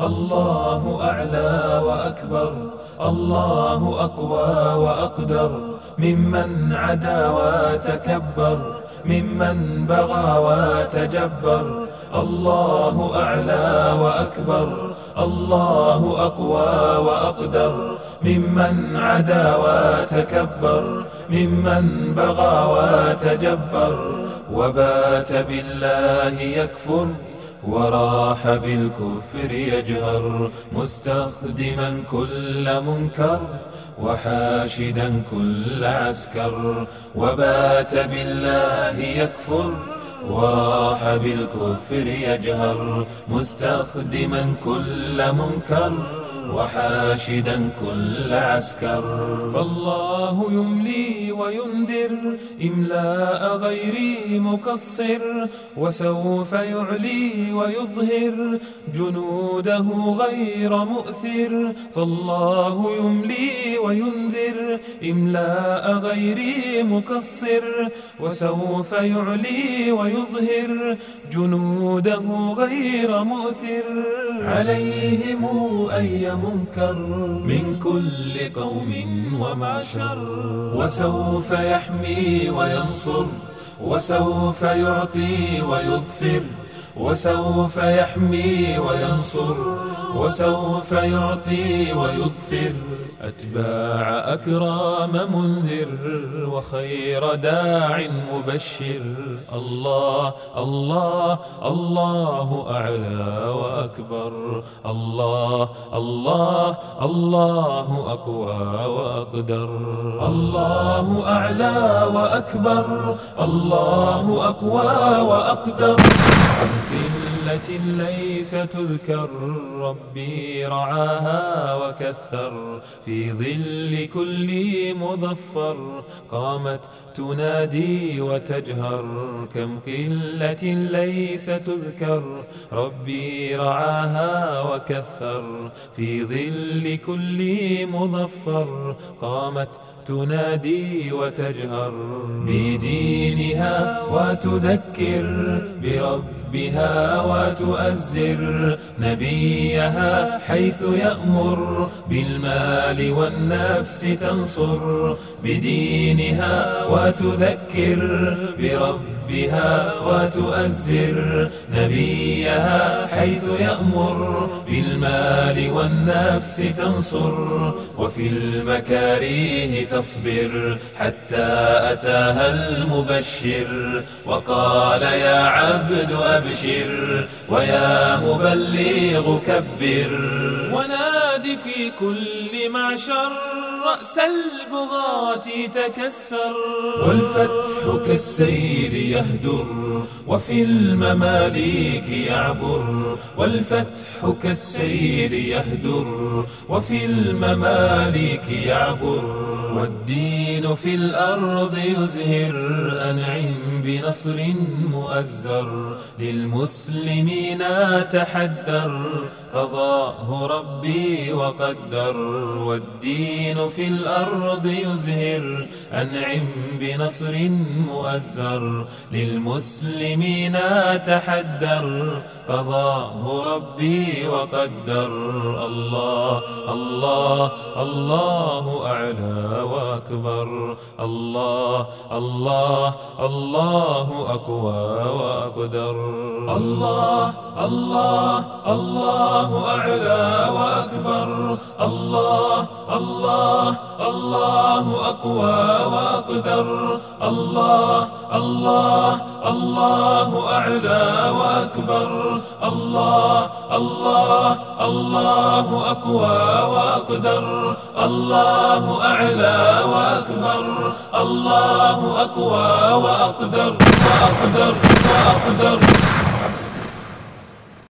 الله أعلى وأكبر الله أقوى وأقدر ممن عدا وتكبر ممن بغى وتجبر الله أعلى وأكبر الله أقوى وأقدر ممن عدا وتكبر ممن بغى وتجبر وبات بالله يكفر. وراح بالكفر يجهر مستخدما كل منكر وحاشدا كل عسكر وبات بالله يكفر وراح بالكفر يجهر مستخدما كل منكر وحاشدا كل عسكر. فالله يملي وينذر إملاء غيري مقصر وسوف يعلي ويظهر جنوده غير مؤثر. فالله يملي وينذر إملاء غيري مقصر وسوف يعلي ويظهر جنوده غير مؤثر عليهم أي منكر من كل قوم ومعشر وسوف يحمي وينصر وسوف يعطي ويظفر وسوف يحمي وينصر وسوف يعطي ويظفر. أتباع أكرام منذر وخير داع مبشر. الله الله الله أعلى وأكبر. الله الله الله أقوى وأقدر. الله أعلى وأكبر. الله أقوى وأقدر. قلة ليس تذكر ربي رعاها وكثر في ظل كل مظفر قامت تنادي وتجهر كم قلة ليس تذكر ربي رعاها وكثر في ظل كل مظفر قامت تنادي وتجهر بدينها وتذكر بربها وتؤزر نبيها حيث يأمر بالمال والنفس تنصر بدينها وتذكر بربها وتؤزر نبيها حيث يأمر بالمال والنفس تنصر وفي المكاريه تصبر حتى أتاها المبشر وقال يا عبد أبشر ويا مبلغ كبر ونادي في كل معشر رأس البغاة تكسر. والفتح كالسير يهدر وفي المماليك يعبر. والفتح كالسير يهدر وفي المماليك يعبر. والدين في الأرض يزهر أنعم بنصر مؤزر. للمسلمين تحدر قضاه ربي وقدر والدين في الأرض يزهر أنعم بنصر مؤزر للمسلمين تحدر قضاه ربي وقدر الله الله الله أعلى وأكبر الله الله الله أقوى وأقدر الله الله الله أعلى وأكبر. الله الله الله أقوى وأقدر. الله الله الله أعلى وأكبر. الله الله الله أقوى وأقدر. الله أعلى وأكبر. الله أقوى وأقدر. وأقدر وأقدر.